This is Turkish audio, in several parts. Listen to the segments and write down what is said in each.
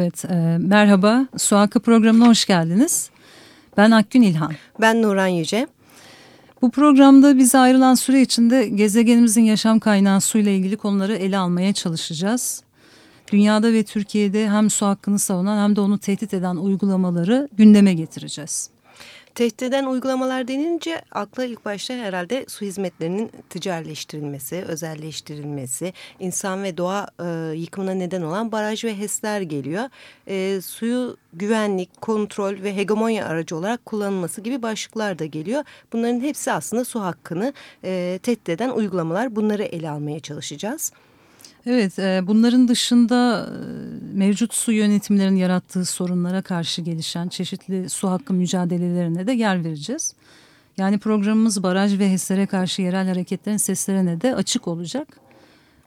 Evet, e, merhaba. Su Hakkı programına hoş geldiniz. Ben Akgün İlhan. Ben Nuran Yüce. Bu programda bize ayrılan süre içinde gezegenimizin yaşam kaynağı suyla ilgili konuları ele almaya çalışacağız. Dünyada ve Türkiye'de hem su hakkını savunan hem de onu tehdit eden uygulamaları gündeme getireceğiz. Tehdit eden uygulamalar denince akla ilk başta herhalde su hizmetlerinin ticarileştirilmesi, özelleştirilmesi, insan ve doğa e, yıkımına neden olan baraj ve HES'ler geliyor. E, suyu güvenlik, kontrol ve hegemonya aracı olarak kullanılması gibi başlıklar da geliyor. Bunların hepsi aslında su hakkını e, tehdit eden uygulamalar. Bunları ele almaya çalışacağız. Evet, e, bunların dışında e, mevcut su yönetimlerinin yarattığı sorunlara karşı gelişen çeşitli su hakkı mücadelelerine de yer vereceğiz. Yani programımız baraj ve HES'lere karşı yerel hareketlerin seslerine de açık olacak.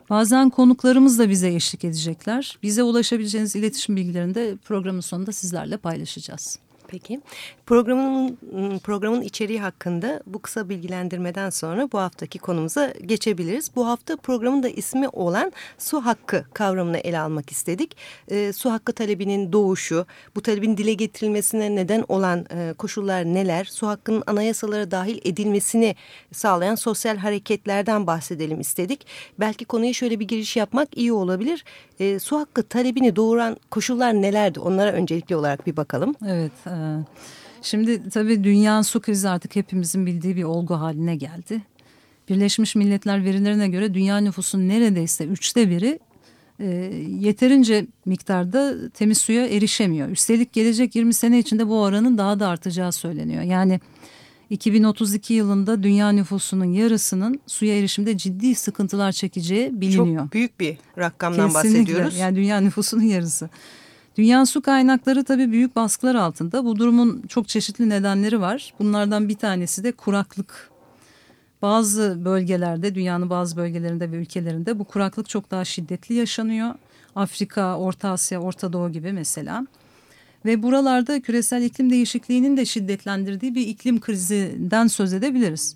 Bazen konuklarımız da bize eşlik edecekler. Bize ulaşabileceğiniz iletişim bilgilerini de programın sonunda sizlerle paylaşacağız. Peki. Programın programın içeriği hakkında bu kısa bilgilendirmeden sonra bu haftaki konumuza geçebiliriz. Bu hafta programın da ismi olan su hakkı kavramını ele almak istedik. E, su hakkı talebinin doğuşu, bu talebin dile getirilmesine neden olan e, koşullar neler, su hakkının anayasalara dahil edilmesini sağlayan sosyal hareketlerden bahsedelim istedik. Belki konuya şöyle bir giriş yapmak iyi olabilir. E, su hakkı talebini doğuran koşullar nelerdi? Onlara öncelikli olarak bir bakalım. Evet. E Şimdi tabii dünya su krizi artık hepimizin bildiği bir olgu haline geldi. Birleşmiş Milletler verilerine göre dünya nüfusunun neredeyse üçte biri e, yeterince miktarda temiz suya erişemiyor. Üstelik gelecek 20 sene içinde bu oranın daha da artacağı söyleniyor. Yani 2032 yılında dünya nüfusunun yarısının suya erişimde ciddi sıkıntılar çekeceği biliniyor. Çok büyük bir rakamdan Kesinlikle. bahsediyoruz. Yani dünya nüfusunun yarısı. Dünya su kaynakları tabii büyük baskılar altında. Bu durumun çok çeşitli nedenleri var. Bunlardan bir tanesi de kuraklık. Bazı bölgelerde, dünyanın bazı bölgelerinde ve ülkelerinde bu kuraklık çok daha şiddetli yaşanıyor. Afrika, Orta Asya, Orta Doğu gibi mesela. Ve buralarda küresel iklim değişikliğinin de şiddetlendirdiği bir iklim krizinden söz edebiliriz.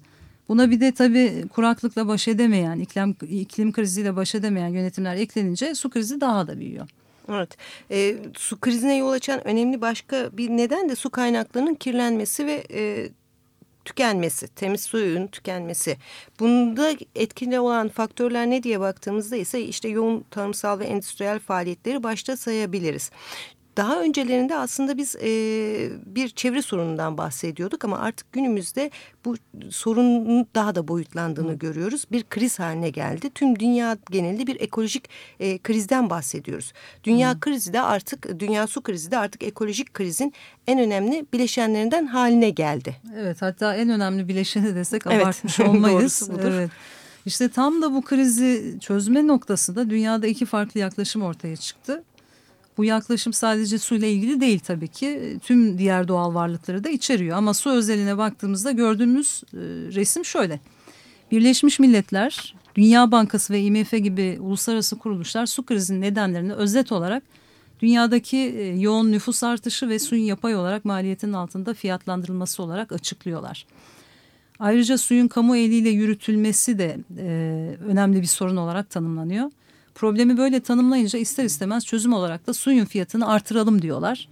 Buna bir de tabii kuraklıkla baş edemeyen, iklim, iklim kriziyle baş edemeyen yönetimler eklenince su krizi daha da büyüyor. Evet. E, su krizine yol açan önemli başka bir neden de su kaynaklarının kirlenmesi ve e, tükenmesi, temiz suyun tükenmesi. Bunda etkili olan faktörler ne diye baktığımızda ise işte yoğun tarımsal ve endüstriyel faaliyetleri başta sayabiliriz. Daha öncelerinde aslında biz e, bir çevre sorunundan bahsediyorduk ama artık günümüzde bu sorunun daha da boyutlandığını Hı. görüyoruz. Bir kriz haline geldi. Tüm dünya genelinde bir ekolojik e, krizden bahsediyoruz. Dünya Hı. krizi de artık dünya su krizi de artık ekolojik krizin en önemli bileşenlerinden haline geldi. Evet hatta en önemli bileşeni desek abartmış evet. olmayız. evet. İşte tam da bu krizi çözme noktasında dünyada iki farklı yaklaşım ortaya çıktı. Bu yaklaşım sadece suyla ilgili değil tabii ki. Tüm diğer doğal varlıkları da içeriyor. Ama su özeline baktığımızda gördüğümüz e, resim şöyle. Birleşmiş Milletler, Dünya Bankası ve IMF gibi uluslararası kuruluşlar su krizinin nedenlerini özet olarak dünyadaki e, yoğun nüfus artışı ve suyun yapay olarak maliyetin altında fiyatlandırılması olarak açıklıyorlar. Ayrıca suyun kamu eliyle yürütülmesi de e, önemli bir sorun olarak tanımlanıyor. Problemi böyle tanımlayınca ister istemez çözüm olarak da suyun fiyatını artıralım diyorlar.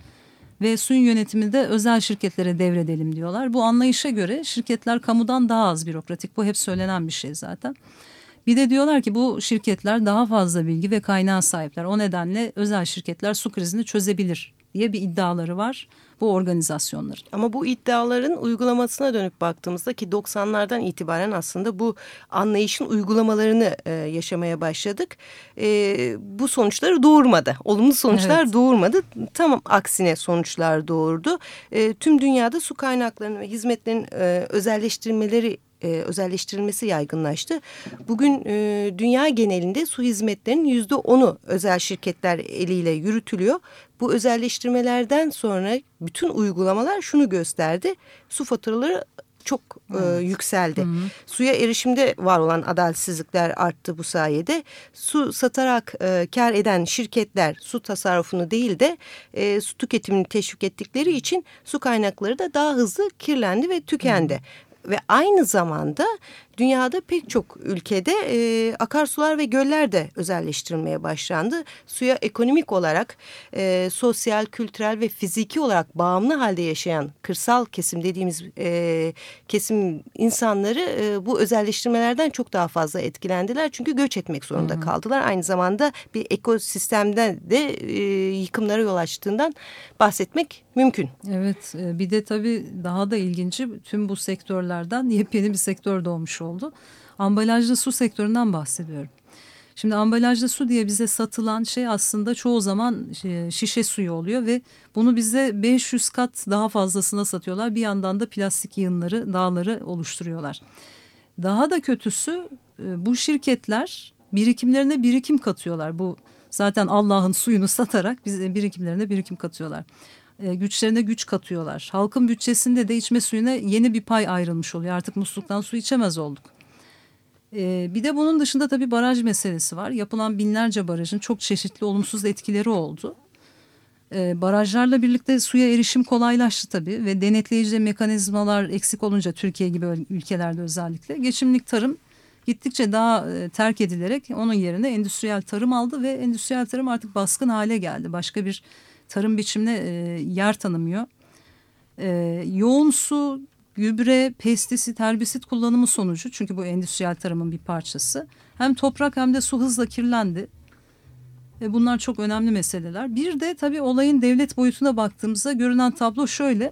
Ve suyun yönetimini de özel şirketlere devredelim diyorlar. Bu anlayışa göre şirketler kamudan daha az bürokratik. Bu hep söylenen bir şey zaten. Bir de diyorlar ki bu şirketler daha fazla bilgi ve kaynağa sahipler. O nedenle özel şirketler su krizini çözebilir diye bir iddiaları var. Bu organizasyonların. Ama bu iddiaların uygulamasına dönüp baktığımızda ki 90'lardan itibaren aslında bu anlayışın uygulamalarını e, yaşamaya başladık. E, bu sonuçları doğurmadı. Olumlu sonuçlar evet. doğurmadı. Tam aksine sonuçlar doğurdu. E, tüm dünyada su kaynaklarının ve hizmetlerin e, özelleştirmeleri e, özelleştirilmesi yaygınlaştı. Bugün e, dünya genelinde su hizmetlerinin yüzde onu özel şirketler eliyle yürütülüyor. Bu özelleştirmelerden sonra bütün uygulamalar şunu gösterdi. Su faturaları çok e, e, yükseldi. Hı. Suya erişimde var olan adaletsizlikler arttı bu sayede. Su satarak e, kar eden şirketler su tasarrufunu değil de e, su tüketimini teşvik ettikleri için su kaynakları da daha hızlı kirlendi ve tükendi. Hı ve aynı zamanda dünyada pek çok ülkede e, akarsular ve göller de özelleştirilmeye başlandı. Suya ekonomik olarak e, sosyal, kültürel ve fiziki olarak bağımlı halde yaşayan kırsal kesim dediğimiz e, kesim insanları e, bu özelleştirmelerden çok daha fazla etkilendiler. Çünkü göç etmek zorunda Hı -hı. kaldılar. Aynı zamanda bir ekosistemden de e, yıkımlara yol açtığından bahsetmek mümkün. Evet e, bir de tabii daha da ilginci tüm bu sektörlerden yepyeni bir sektör doğmuş oldu. Ambalajlı su sektöründen bahsediyorum. Şimdi ambalajlı su diye bize satılan şey aslında çoğu zaman şişe suyu oluyor ve bunu bize 500 kat daha fazlasına satıyorlar. Bir yandan da plastik yığınları, dağları oluşturuyorlar. Daha da kötüsü e, bu şirketler birikimlerine birikim katıyorlar. Bu zaten Allah'ın suyunu satarak bize birikimlerine birikim katıyorlar. E, güçlerine güç katıyorlar. Halkın bütçesinde de içme suyuna yeni bir pay ayrılmış oluyor. Artık musluktan su içemez olduk. E, bir de bunun dışında tabii baraj meselesi var. Yapılan binlerce barajın çok çeşitli olumsuz etkileri oldu. E, barajlarla birlikte suya erişim kolaylaştı tabii ve denetleyici mekanizmalar eksik olunca Türkiye gibi ülkelerde özellikle geçimlik tarım gittikçe daha terk edilerek onun yerine endüstriyel tarım aldı ve endüstriyel tarım artık baskın hale geldi. Başka bir tarım biçimine e, yer tanımıyor. E, yoğun su, gübre, pestisit, herbisit kullanımı sonucu çünkü bu endüstriyel tarımın bir parçası. Hem toprak hem de su hızla kirlendi. E, bunlar çok önemli meseleler. Bir de tabii olayın devlet boyutuna baktığımızda görünen tablo şöyle.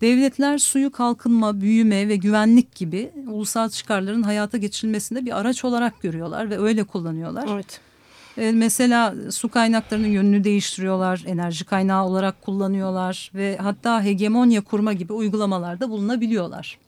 Devletler suyu kalkınma, büyüme ve güvenlik gibi ulusal çıkarların hayata geçirilmesinde bir araç olarak görüyorlar ve öyle kullanıyorlar. Evet. E, mesela su kaynaklarının yönünü değiştiriyorlar, enerji kaynağı olarak kullanıyorlar ve hatta hegemonya kurma gibi uygulamalarda bulunabiliyorlar.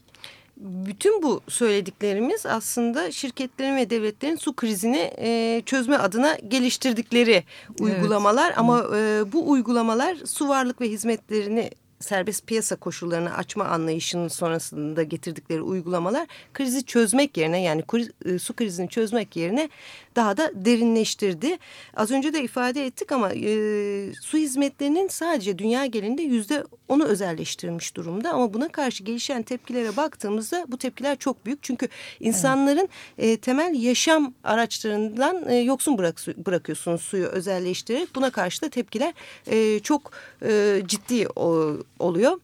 Bütün bu söylediklerimiz aslında şirketlerin ve devletlerin su krizini e, çözme adına geliştirdikleri uygulamalar evet. ama e, bu uygulamalar su varlık ve hizmetlerini serbest piyasa koşullarını açma anlayışının sonrasında getirdikleri uygulamalar krizi çözmek yerine yani e, su krizini çözmek yerine daha da derinleştirdi. Az önce de ifade ettik ama e, su hizmetlerinin sadece dünya genelinde yüzde onu özelleştirmiş durumda. Ama buna karşı gelişen tepkilere baktığımızda bu tepkiler çok büyük. Çünkü insanların e, temel yaşam araçlarından e, yoksun bırak, bırakıyorsunuz suyu özelleştirerek. Buna karşı da tepkiler e, çok e, ciddi o, oluyor.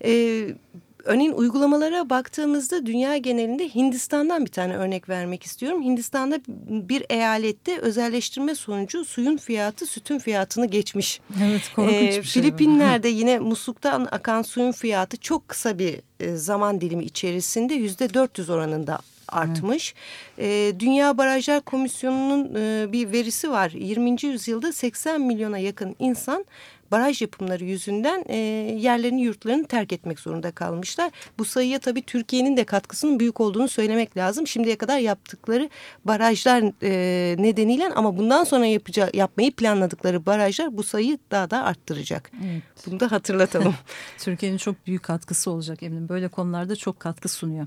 Evet Örneğin uygulamalara baktığımızda dünya genelinde Hindistan'dan bir tane örnek vermek istiyorum. Hindistan'da bir eyalette özelleştirme sonucu suyun fiyatı sütün fiyatını geçmiş. Evet korkunç ee, bir şey. Filipinler'de yine musluktan akan suyun fiyatı çok kısa bir e, zaman dilimi içerisinde yüzde 400 oranında artmış. Evet. E, Dünya Barajlar Komisyonu'nun e, bir verisi var. 20. yüzyılda 80 milyona yakın insan baraj yapımları yüzünden e, yerlerini yurtlarını terk etmek zorunda kalmışlar. Bu sayıya tabii Türkiye'nin de katkısının büyük olduğunu söylemek lazım. Şimdiye kadar yaptıkları barajlar e, nedeniyle ama bundan sonra yapacağı, yapmayı planladıkları barajlar bu sayıyı daha da arttıracak. Evet. Bunu da hatırlatalım. Türkiye'nin çok büyük katkısı olacak eminim. Böyle konularda çok katkı sunuyor.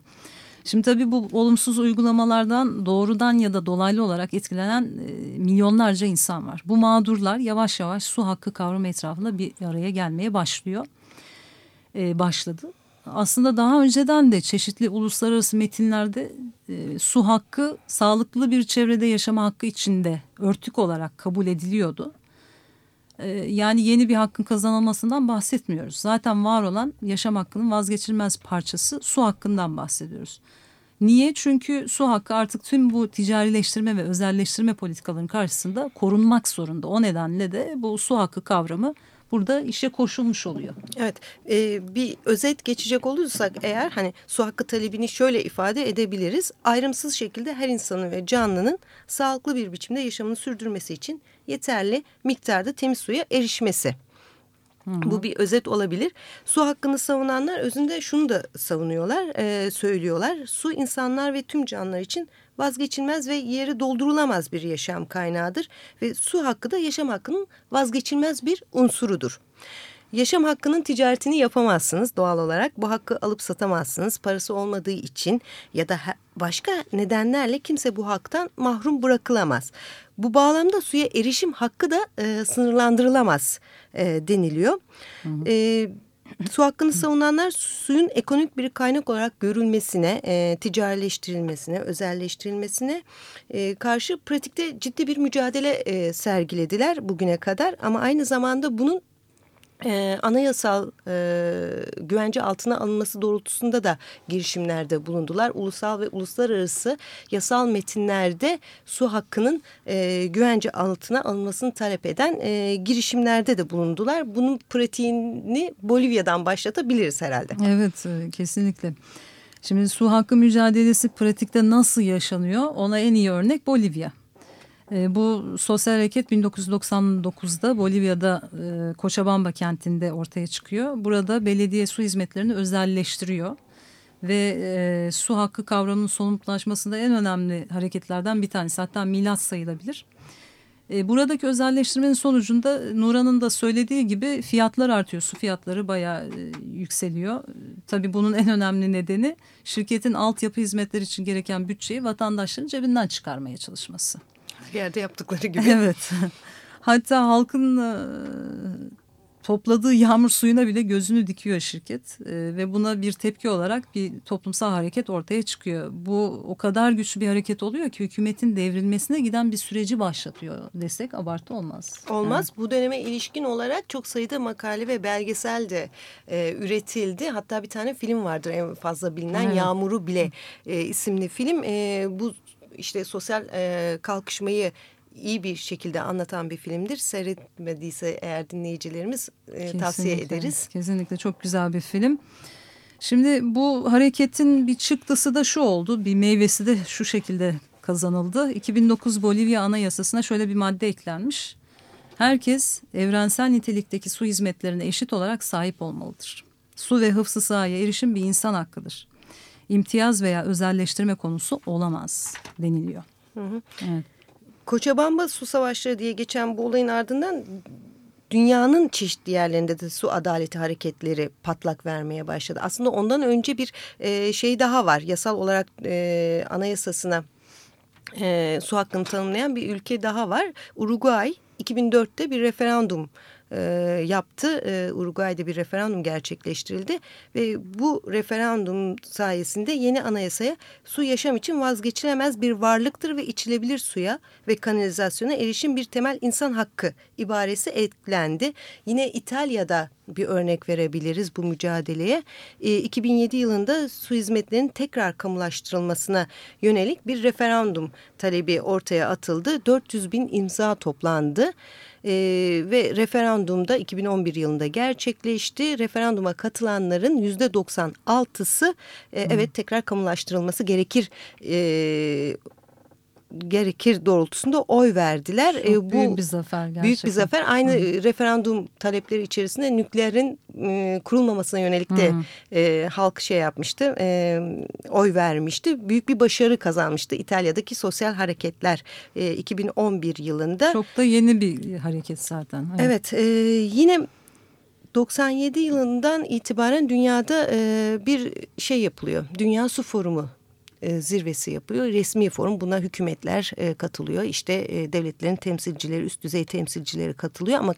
Şimdi tabii bu olumsuz uygulamalardan doğrudan ya da dolaylı olarak etkilenen e, milyonlarca insan var. Bu mağdurlar yavaş yavaş su hakkı kavramı etrafında bir araya gelmeye başlıyor. E, başladı. Aslında daha önceden de çeşitli uluslararası metinlerde e, su hakkı sağlıklı bir çevrede yaşama hakkı içinde örtük olarak kabul ediliyordu. E, yani yeni bir hakkın kazanılmasından bahsetmiyoruz. Zaten var olan yaşam hakkının vazgeçilmez parçası su hakkından bahsediyoruz. Niye? Çünkü su hakkı artık tüm bu ticarileştirme ve özelleştirme politikalarının karşısında korunmak zorunda. O nedenle de bu su hakkı kavramı burada işe koşulmuş oluyor. Evet e, bir özet geçecek olursak eğer hani su hakkı talebini şöyle ifade edebiliriz. Ayrımsız şekilde her insanın ve canlının sağlıklı bir biçimde yaşamını sürdürmesi için yeterli miktarda temiz suya erişmesi. Bu bir özet olabilir. Su hakkını savunanlar özünde şunu da savunuyorlar, e, söylüyorlar. Su insanlar ve tüm canlılar için vazgeçilmez ve yeri doldurulamaz bir yaşam kaynağıdır. Ve su hakkı da yaşam hakkının vazgeçilmez bir unsurudur. Yaşam hakkının ticaretini yapamazsınız doğal olarak. Bu hakkı alıp satamazsınız. Parası olmadığı için ya da başka nedenlerle kimse bu haktan mahrum bırakılamaz. Bu bağlamda suya erişim hakkı da e, sınırlandırılamaz e, deniliyor. Hı hı. E, su hakkını savunanlar suyun ekonomik bir kaynak olarak görülmesine, e, ticarileştirilmesine, özelleştirilmesine e, karşı pratikte ciddi bir mücadele e, sergilediler bugüne kadar. Ama aynı zamanda bunun e, anayasal e, güvence altına alınması doğrultusunda da girişimlerde bulundular. Ulusal ve uluslararası yasal metinlerde su hakkının e, güvence altına alınmasını talep eden e, girişimlerde de bulundular. Bunun pratiğini Bolivya'dan başlatabiliriz herhalde. Evet e, kesinlikle. Şimdi su hakkı mücadelesi pratikte nasıl yaşanıyor ona en iyi örnek Bolivya. E, bu sosyal hareket 1999'da Bolivya'da e, Cochabamba kentinde ortaya çıkıyor. Burada belediye su hizmetlerini özelleştiriyor ve e, su hakkı kavramının somutlaşmasında en önemli hareketlerden bir tanesi hatta milat sayılabilir. E, buradaki özelleştirmenin sonucunda Nuran'ın da söylediği gibi fiyatlar artıyor. Su fiyatları bayağı e, yükseliyor. Tabii bunun en önemli nedeni şirketin altyapı hizmetleri için gereken bütçeyi vatandaşların cebinden çıkarmaya çalışması bir yerde yaptıkları gibi. Evet. Hatta halkın e, topladığı yağmur suyuna bile gözünü dikiyor şirket e, ve buna bir tepki olarak bir toplumsal hareket ortaya çıkıyor. Bu o kadar güçlü bir hareket oluyor ki hükümetin devrilmesine giden bir süreci başlatıyor desek abartı olmaz. Olmaz. Evet. Bu döneme ilişkin olarak çok sayıda makale ve belgesel de e, üretildi. Hatta bir tane film vardır en fazla bilinen evet. Yağmuru Bile e, isimli film. E, bu işte sosyal e, kalkışmayı iyi bir şekilde anlatan bir filmdir. Seyretmediyse eğer dinleyicilerimiz e, tavsiye ederiz. Kesinlikle çok güzel bir film. Şimdi bu hareketin bir çıktısı da şu oldu. Bir meyvesi de şu şekilde kazanıldı. 2009 Bolivya Anayasası'na şöyle bir madde eklenmiş. Herkes evrensel nitelikteki su hizmetlerine eşit olarak sahip olmalıdır. Su ve hıfzı sahaya erişim bir insan hakkıdır imtiyaz veya özelleştirme konusu olamaz deniliyor. Hı hı. Evet. Koçabamba su savaşları diye geçen bu olayın ardından dünyanın çeşitli yerlerinde de su adaleti hareketleri patlak vermeye başladı. Aslında ondan önce bir e, şey daha var. Yasal olarak e, anayasasına e, su hakkını tanımlayan bir ülke daha var. Uruguay 2004'te bir referandum e, yaptı. E, Uruguay'da bir referandum gerçekleştirildi ve bu referandum sayesinde yeni anayasaya su yaşam için vazgeçilemez bir varlıktır ve içilebilir suya ve kanalizasyona erişim bir temel insan hakkı ibaresi eklendi. Yine İtalya'da bir örnek verebiliriz bu mücadeleye. E, 2007 yılında su hizmetlerinin tekrar kamulaştırılmasına yönelik bir referandum talebi ortaya atıldı. 400 bin imza toplandı e, ve referandumda 2011 yılında gerçekleşti. Referanduma katılanların yüzde 96'sı e, evet tekrar kamulaştırılması gerekir e, gerekir doğrultusunda oy verdiler. Çok e, bu büyük bir zafer gerçekten. Büyük bir zafer. Aynı Hı. referandum talepleri içerisinde nükleerin e, kurulmamasına yönelik de e, halk şey yapmıştı. E, oy vermişti. Büyük bir başarı kazanmıştı İtalya'daki sosyal hareketler e, 2011 yılında. Çok da yeni bir hareket zaten. Evet, evet e, yine 97 yılından itibaren dünyada e, bir şey yapılıyor. Dünya Su Forumu e, zirvesi yapıyor. Resmi forum buna hükümetler e, katılıyor. İşte e, devletlerin temsilcileri, üst düzey temsilcileri katılıyor. Ama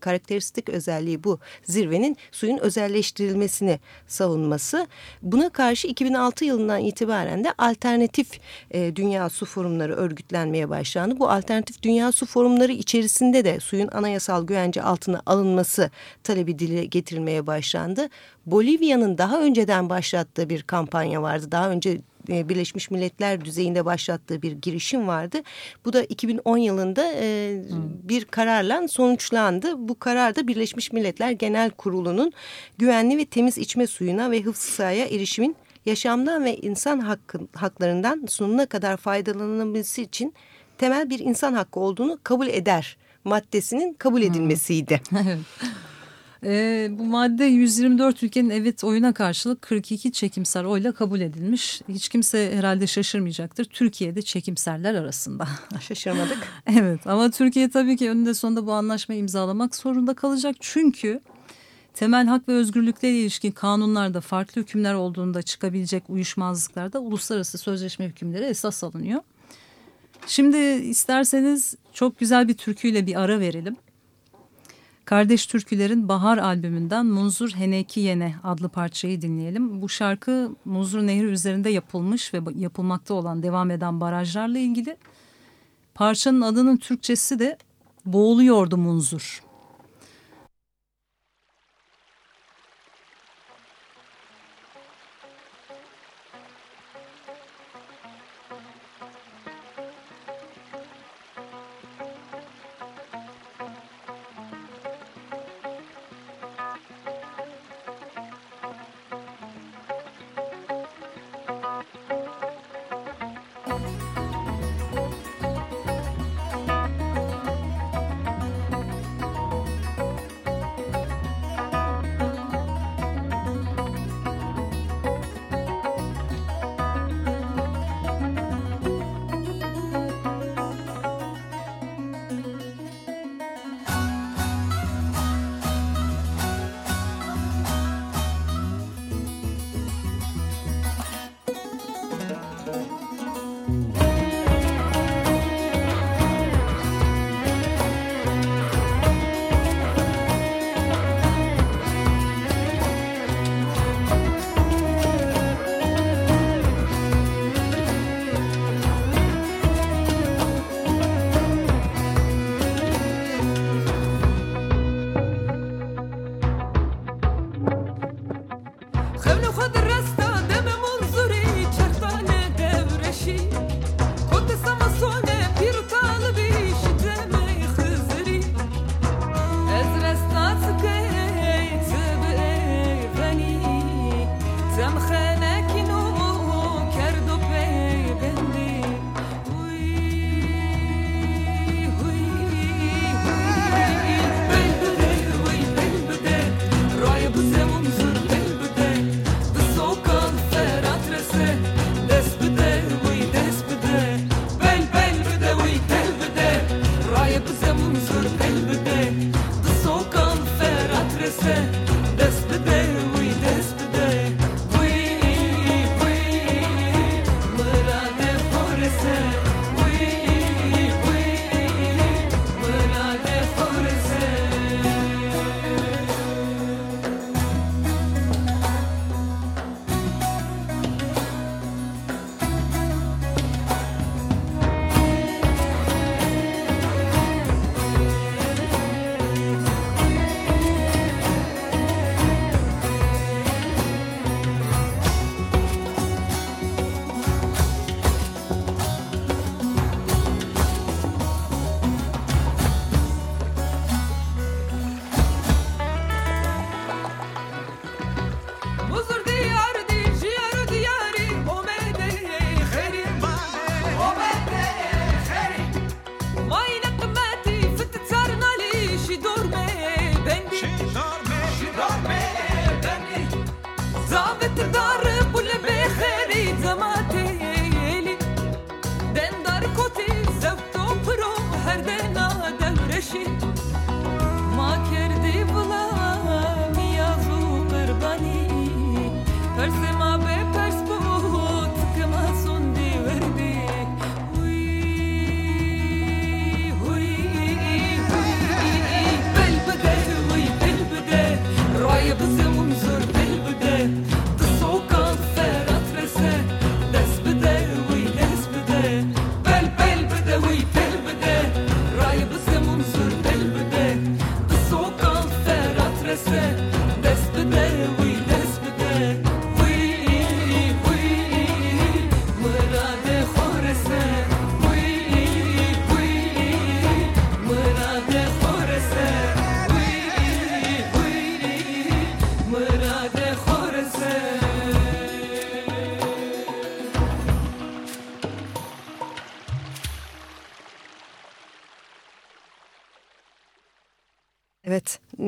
karakteristik, özelliği bu zirvenin suyun özelleştirilmesini savunması. Buna karşı 2006 yılından itibaren de alternatif dünya su forumları örgütlenmeye başlandı. Bu alternatif dünya su forumları içerisinde de suyun anayasal güvence altına alınması talebi dile getirilmeye başlandı. Bolivya'nın daha önceden başlattığı bir kampanya vardı. Daha önce e, Birleşmiş Milletler düzeyinde başlattığı bir girişim vardı. Bu da 2010 yılında e, hmm. bir kararla sonuçlandı. Bu karar da Birleşmiş Milletler Genel Kurulu'nun güvenli ve temiz içme suyuna ve hıfzı sahaya erişimin yaşamdan ve insan hakkı, haklarından sonuna kadar faydalanabilmesi için temel bir insan hakkı olduğunu kabul eder maddesinin kabul edilmesiydi. E, bu madde 124 ülkenin evet oyuna karşılık 42 çekimser oyla kabul edilmiş. Hiç kimse herhalde şaşırmayacaktır. Türkiye'de çekimserler arasında. Şaşırmadık. evet ama Türkiye tabii ki önünde sonunda bu anlaşmayı imzalamak zorunda kalacak. Çünkü temel hak ve özgürlüklere ilişkin kanunlarda farklı hükümler olduğunda çıkabilecek uyuşmazlıklarda uluslararası sözleşme hükümleri esas alınıyor. Şimdi isterseniz çok güzel bir türküyle bir ara verelim. Kardeş Türküler'in Bahar albümünden Munzur Heneki Yene adlı parçayı dinleyelim. Bu şarkı Munzur Nehri üzerinde yapılmış ve yapılmakta olan devam eden barajlarla ilgili. Parçanın adının Türkçesi de Boğuluyordu Munzur.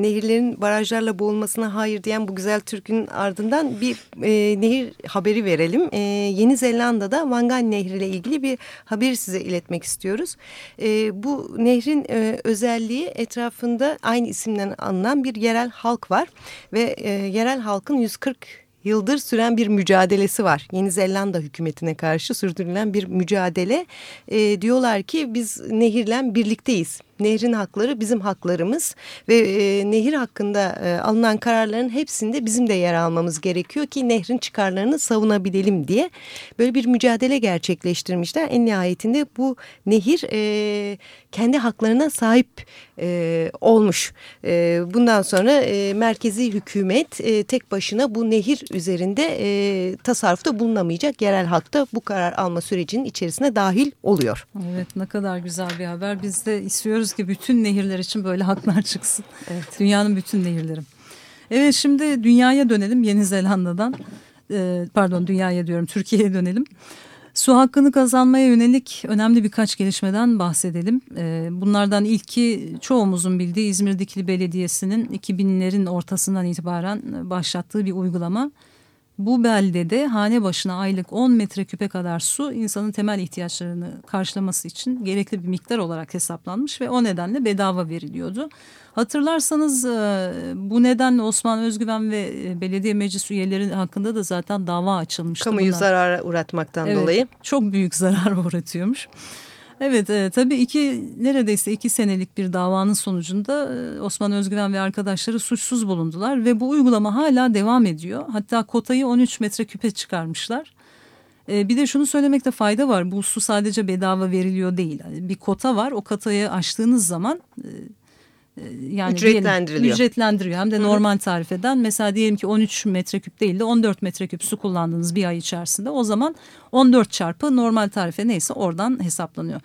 Nehirlerin barajlarla boğulmasına hayır diyen bu güzel türkünün ardından bir e, nehir haberi verelim. E, Yeni Zelanda'da Wangan Nehri ile ilgili bir haberi size iletmek istiyoruz. E, bu nehrin e, özelliği etrafında aynı isimden anılan bir yerel halk var ve e, yerel halkın 140 yıldır süren bir mücadelesi var. Yeni Zelanda hükümetine karşı sürdürülen bir mücadele. E, diyorlar ki biz nehirle birlikteyiz nehrin hakları bizim haklarımız ve e, nehir hakkında e, alınan kararların hepsinde bizim de yer almamız gerekiyor ki nehrin çıkarlarını savunabilelim diye böyle bir mücadele gerçekleştirmişler. En nihayetinde bu nehir e, kendi haklarına sahip e, olmuş. E, bundan sonra e, merkezi hükümet e, tek başına bu nehir üzerinde e, tasarrufta bulunamayacak. Yerel halkta bu karar alma sürecinin içerisine dahil oluyor. Evet ne kadar güzel bir haber. Biz de istiyoruz istiyoruz ki bütün nehirler için böyle haklar çıksın. Evet. Dünyanın bütün nehirleri. Evet şimdi dünyaya dönelim Yeni Zelanda'dan. Ee, pardon dünyaya diyorum Türkiye'ye dönelim. Su hakkını kazanmaya yönelik önemli birkaç gelişmeden bahsedelim. Ee, bunlardan ilki çoğumuzun bildiği İzmir Dikili Belediyesi'nin 2000'lerin ortasından itibaren başlattığı bir uygulama. Bu beldede hane başına aylık 10 metreküpe kadar su insanın temel ihtiyaçlarını karşılaması için gerekli bir miktar olarak hesaplanmış ve o nedenle bedava veriliyordu. Hatırlarsanız e, bu nedenle Osman Özgüven ve e, belediye meclis üyeleri hakkında da zaten dava açılmıştı. Kamuyu bunlar. zarara uğratmaktan evet, dolayı. Çok büyük zarar uğratıyormuş. Evet e, tabii iki neredeyse iki senelik bir davanın sonucunda e, Osman Özgüven ve arkadaşları suçsuz bulundular ve bu uygulama hala devam ediyor. Hatta kotayı 13 metreküpe çıkarmışlar. E, bir de şunu söylemekte fayda var. Bu su sadece bedava veriliyor değil. Yani bir kota var. O kotayı aştığınız zaman e, yani ücretlendiriliyor. Diyelim, ücretlendiriyor hem de normal tarifeden mesela diyelim ki 13 metreküp değil de 14 metreküp su kullandınız bir ay içerisinde o zaman 14 çarpı normal tarife neyse oradan hesaplanıyor.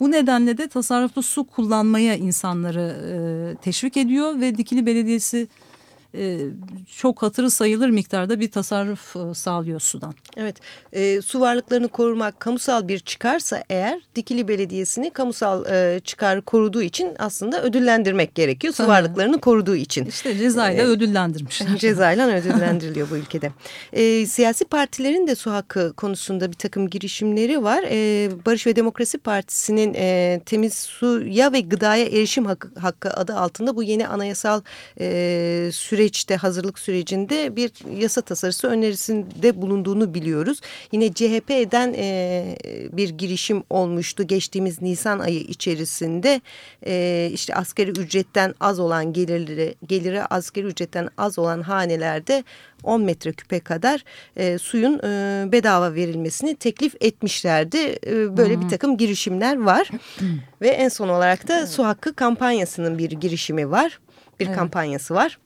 Bu nedenle de tasarruflu su kullanmaya insanları e, teşvik ediyor ve Dikili Belediyesi e, çok hatırı sayılır miktarda bir tasarruf e, sağlıyor sudan. Evet e, su varlıklarını korumak kamusal bir çıkarsa eğer Dikili Belediyesi'ni kamusal e, çıkar koruduğu için aslında ödüllendirmek gerekiyor. Su varlıklarını koruduğu için. İşte cezayla ee, ödüllendirmişler. Cezayla ödüllendiriliyor bu ülkede. E, siyasi partilerin de su hakkı konusunda bir takım girişimleri var. E, Barış ve Demokrasi Partisi'nin e, temiz suya ve gıdaya erişim hakkı, hakkı adı altında bu yeni anayasal e, süreç süreçte hazırlık sürecinde bir yasa tasarısı önerisinde bulunduğunu biliyoruz. Yine CHP'den e, bir girişim olmuştu geçtiğimiz Nisan ayı içerisinde e, işte askeri ücretten az olan gelirleri geliri askeri ücretten az olan hanelerde 10 metreküpe kadar e, suyun e, bedava verilmesini teklif etmişlerdi. E, böyle hmm. bir takım girişimler var. Ve en son olarak da su hakkı kampanyasının bir girişimi var. Bir evet. kampanyası var.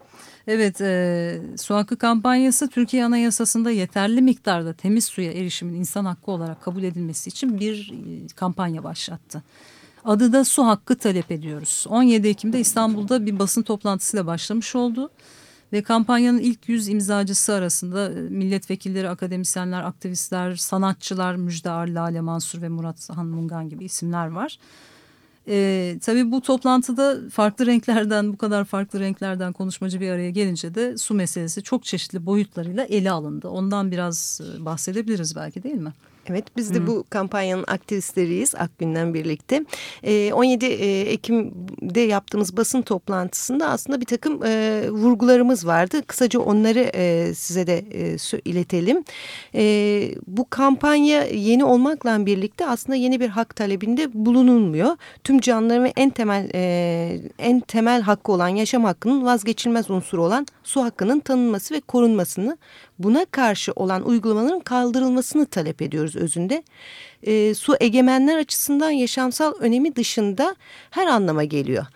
Evet, e, su hakkı kampanyası Türkiye Anayasası'nda yeterli miktarda temiz suya erişimin insan hakkı olarak kabul edilmesi için bir e, kampanya başlattı. Adı da su hakkı talep ediyoruz. 17 Ekim'de İstanbul'da bir basın toplantısıyla başlamış oldu. Ve kampanyanın ilk yüz imzacısı arasında e, milletvekilleri, akademisyenler, aktivistler, sanatçılar Müjde Ar, Lale Mansur ve Murat Han Mungan gibi isimler var. E, tabii bu toplantıda farklı renklerden bu kadar farklı renklerden konuşmacı bir araya gelince de su meselesi çok çeşitli boyutlarıyla ele alındı. Ondan biraz e, bahsedebiliriz belki değil mi? Evet biz de Hı. bu kampanyanın aktivistleriyiz Akgün'den birlikte. E, 17 e, Ekim'de yaptığımız basın toplantısında aslında bir takım e, vurgularımız vardı. Kısaca onları e, size de e, iletelim. E, bu kampanya yeni olmakla birlikte aslında yeni bir hak talebinde bulunulmuyor. Tüm canlıların ve en temel e, en temel hakkı olan yaşam hakkının vazgeçilmez unsuru olan su hakkının tanınması ve korunmasını buna karşı olan uygulamaların kaldırılmasını talep ediyoruz özünde. E, su egemenler açısından yaşamsal önemi dışında her anlama geliyor.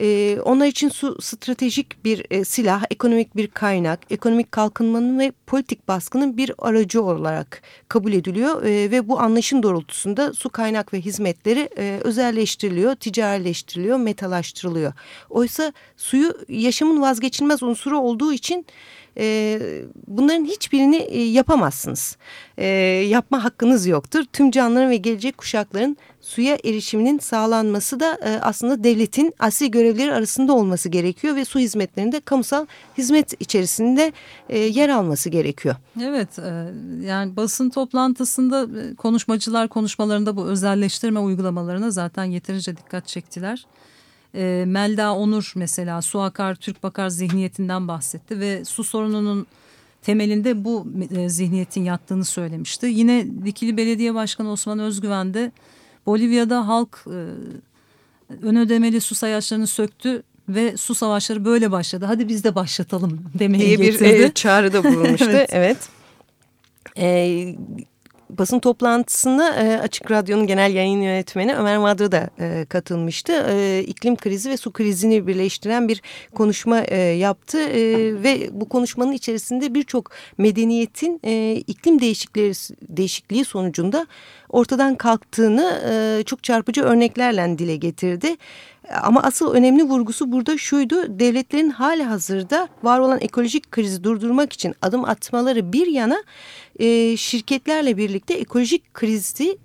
E, onlar için su stratejik bir e, silah, ekonomik bir kaynak, ekonomik kalkınmanın ve politik baskının bir aracı olarak kabul ediliyor e, ve bu anlaşın doğrultusunda su kaynak ve hizmetleri e, özelleştiriliyor, ticarileştiriliyor, metalaştırılıyor. Oysa suyu yaşamın vazgeçilmez unsuru olduğu için e, bunların hiçbirini e, yapamazsınız. E, yapma hakkınız yoktur. Tüm canlıların ve gelecek kuşakların suya erişiminin sağlanması da e, aslında devletin asli görevleri arasında olması gerekiyor ve su hizmetlerinde kamusal hizmet içerisinde e, yer alması gerekiyor. Evet e, yani basın toplantısında e, konuşmacılar konuşmalarında bu özelleştirme uygulamalarına zaten yeterince dikkat çektiler. E, Melda Onur mesela su akar Türk bakar zihniyetinden bahsetti ve su sorununun temelinde bu e, zihniyetin yattığını söylemişti. Yine Dikili Belediye Başkanı Osman Özgüven de Bolivya'da halk e, ön ödemeli su sayaçlarını söktü ve su savaşları böyle başladı. Hadi biz de başlatalım demeye diye getirdi. bir e, çağrıda bulunmuştu. evet. evet. E, basın toplantısına e, Açık Radyo'nun genel yayın yönetmeni Ömer Madra da e, katılmıştı. E, iklim krizi ve su krizini birleştiren bir konuşma e, yaptı e, ve bu konuşmanın içerisinde birçok medeniyetin e, iklim değişikliği, değişikliği sonucunda ortadan kalktığını e, çok çarpıcı örneklerle dile getirdi. Ama asıl önemli vurgusu burada şuydu. Devletlerin hali hazırda var olan ekolojik krizi durdurmak için adım atmaları bir yana e, şirketlerle birlikte ekolojik krizi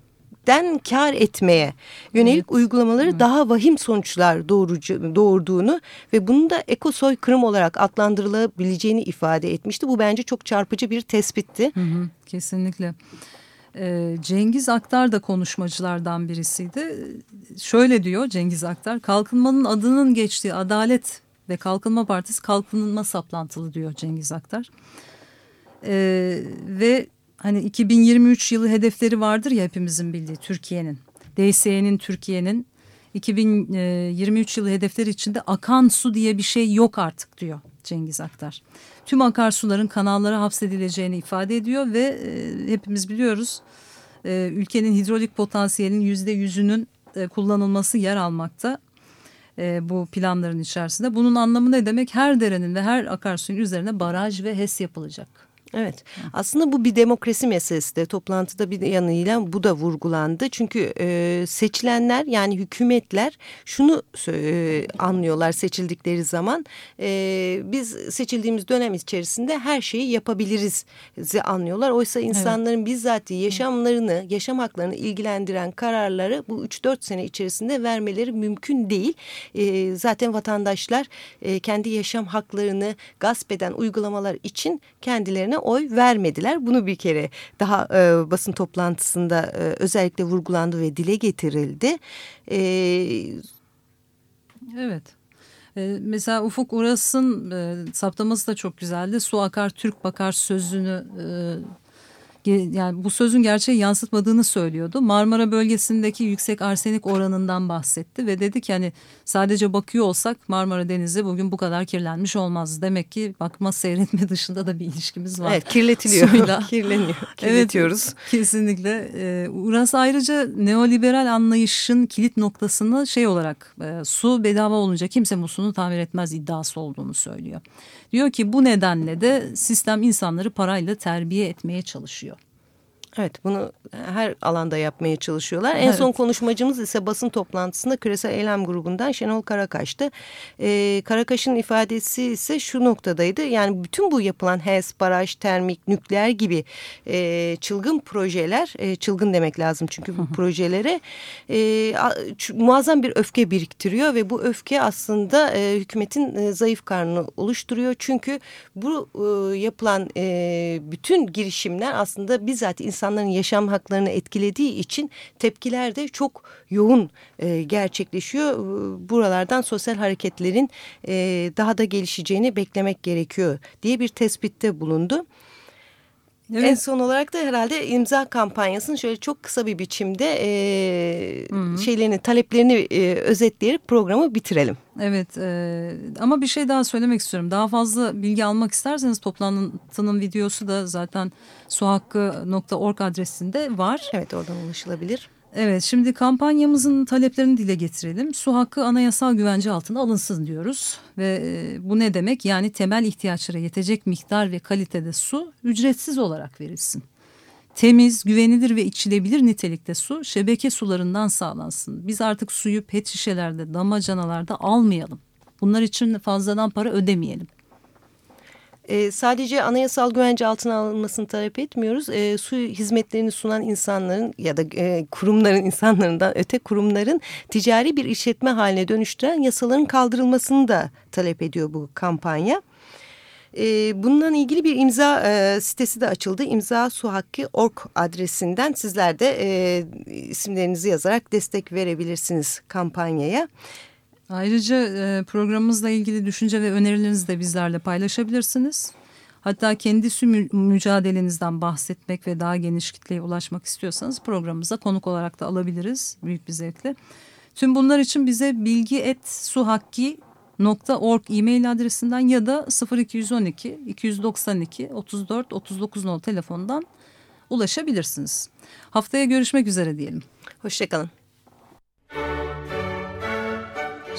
den kar etmeye yönelik evet. uygulamaları evet. daha vahim sonuçlar doğurucu, doğurduğunu ve bunu da ekosoy kırım olarak adlandırılabileceğini ifade etmişti. Bu bence çok çarpıcı bir tespitti. Hı hı, kesinlikle. Ee, Cengiz Aktar da konuşmacılardan birisiydi. Şöyle diyor Cengiz Aktar, kalkınmanın adının geçtiği Adalet ve Kalkınma Partisi kalkınma saplantılı diyor Cengiz Aktar. Ee, ve hani 2023 yılı hedefleri vardır ya hepimizin bildiği Türkiye'nin. DSE'nin Türkiye'nin 2023 yılı hedefleri içinde akan su diye bir şey yok artık diyor Cengiz Aktar. Tüm akarsuların kanallara hapsedileceğini ifade ediyor ve e, hepimiz biliyoruz e, ülkenin hidrolik potansiyelinin yüzde yüzünün e, kullanılması yer almakta e, bu planların içerisinde. Bunun anlamı ne demek? Her derenin ve her akarsuyun üzerine baraj ve HES yapılacak. Evet aslında bu bir demokrasi meselesi de toplantıda bir yanıyla bu da vurgulandı. Çünkü e, seçilenler yani hükümetler şunu e, anlıyorlar seçildikleri zaman e, biz seçildiğimiz dönem içerisinde her şeyi yapabiliriz anlıyorlar. Oysa insanların evet. bizzat yaşamlarını yaşam haklarını ilgilendiren kararları bu 3-4 sene içerisinde vermeleri mümkün değil. E, zaten vatandaşlar e, kendi yaşam haklarını gasp eden uygulamalar için kendilerine oy vermediler. Bunu bir kere daha e, basın toplantısında e, özellikle vurgulandı ve dile getirildi. E, evet. E, mesela Ufuk Uras'ın e, saptaması da çok güzeldi. Su akar Türk bakar sözünü e, yani bu sözün gerçeği yansıtmadığını söylüyordu. Marmara bölgesindeki yüksek arsenik oranından bahsetti ve dedi ki hani sadece bakıyor olsak Marmara Denizi bugün bu kadar kirlenmiş olmaz. Demek ki bakma seyretme dışında da bir ilişkimiz var. Evet kirletiliyor. Suyla. Kirleniyor. Kirletiyoruz. Evet, kesinlikle. Ee, Uras ayrıca neoliberal anlayışın kilit noktasını şey olarak e, su bedava olunca kimse musluğunu tamir etmez iddiası olduğunu söylüyor. Diyor ki bu nedenle de sistem insanları parayla terbiye etmeye çalışıyor. Evet bunu her alanda yapmaya çalışıyorlar. En evet. son konuşmacımız ise basın toplantısında Küresel Eylem Grubu'ndan Şenol Karakaş'tı. Ee, Karakaş'ın ifadesi ise şu noktadaydı. Yani bütün bu yapılan HES, baraj, termik, nükleer gibi e, çılgın projeler, e, çılgın demek lazım çünkü bu projelere e, muazzam bir öfke biriktiriyor ve bu öfke aslında e, hükümetin e, zayıf karnını oluşturuyor. Çünkü bu e, yapılan e, bütün girişimler aslında bizzat insan insanların yaşam haklarını etkilediği için tepkiler de çok yoğun e, gerçekleşiyor. Buralardan sosyal hareketlerin e, daha da gelişeceğini beklemek gerekiyor diye bir tespitte bulundu. Evet. En son olarak da herhalde imza kampanyasının şöyle çok kısa bir biçimde e, şeylerini, taleplerini e, özetleyerek programı bitirelim. Evet e, ama bir şey daha söylemek istiyorum. Daha fazla bilgi almak isterseniz toplantının videosu da zaten suhakkı.org adresinde var. Evet oradan ulaşılabilir. Evet şimdi kampanyamızın taleplerini dile getirelim. Su hakkı anayasal güvence altına alınsın diyoruz. Ve e, bu ne demek? Yani temel ihtiyaçlara yetecek miktar ve kalitede su ücretsiz olarak verilsin. Temiz, güvenilir ve içilebilir nitelikte su şebeke sularından sağlansın. Biz artık suyu pet şişelerde, damacanalarda almayalım. Bunlar için fazladan para ödemeyelim. E, sadece anayasal güvence altına alınmasını talep etmiyoruz. E, su hizmetlerini sunan insanların ya da e, kurumların insanlarından öte kurumların ticari bir işletme haline dönüştüren yasaların kaldırılmasını da talep ediyor bu kampanya. E, bununla ilgili bir imza e, sitesi de açıldı. İmza su hakkı org adresinden sizler de e, isimlerinizi yazarak destek verebilirsiniz kampanyaya. Ayrıca e, programımızla ilgili düşünce ve önerilerinizi de bizlerle paylaşabilirsiniz. Hatta kendi su mü mücadelenizden bahsetmek ve daha geniş kitleye ulaşmak istiyorsanız programımıza konuk olarak da alabiliriz büyük bir zevkle. Tüm bunlar için bize bilgi et suhakki.org e-mail adresinden ya da 0212 292 34 39 nol telefondan ulaşabilirsiniz. Haftaya görüşmek üzere diyelim. Hoşçakalın.